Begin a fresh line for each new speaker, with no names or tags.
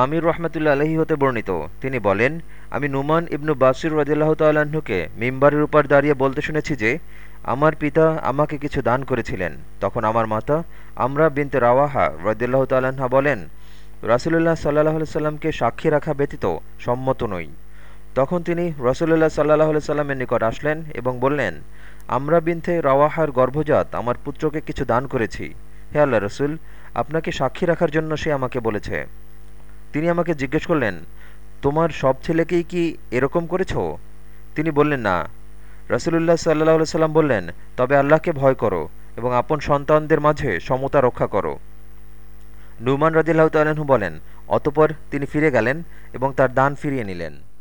আমির রহমতুল্লা আলহী হতে বর্ণিত। তিনি বলেন, আমি নুমান ইবনু বাসির রদিল্লাহ তাল্লাহ্নকে মিম্বারের উপর দাঁড়িয়ে বলতে শুনেছি যে, আমার পিতা আমাকে কিছু দান করেছিলেন। তখন আমার মাতা আমরা বিনতে রাওয়াহা রদিল্লাহ তাল্লাহা বলেন, রাসুলুল্লাহ সাল্লাহ সাল্লামকে সাক্ষী রাখা ব্যতীত সম্মত নই। তখন তিনি রসুল্লাহ সাল্লাহ সাল্লামের নিকট আসলেন এবং বললেন, আমরা বিনতে রাওয়াহার গর্ভজাত আমার পুত্রকে কিছু দান করেছি। হে আল্লাহ রসুল, আপনাকে সাক্ষী রাখার জন্য সে আমাকে বলেছে। তিনি আমাকে জিজ্ঞেস করলেন, তোমার সব ছেলেকেই কি এরকম করেছ? তিনি বললেন, না। রসুলুল্লাহ সাল্লাহ সাল্লাম বললেন, তবে আল্লাহকে ভয় করো এবং আপন সন্তানদের মাঝে সমতা রক্ষা করো। নুমান রাজিল্লাহ তালু বলেন, অতপর তিনি ফিরে গেলেন এবং তার দান ফিরিয়ে নিলেন।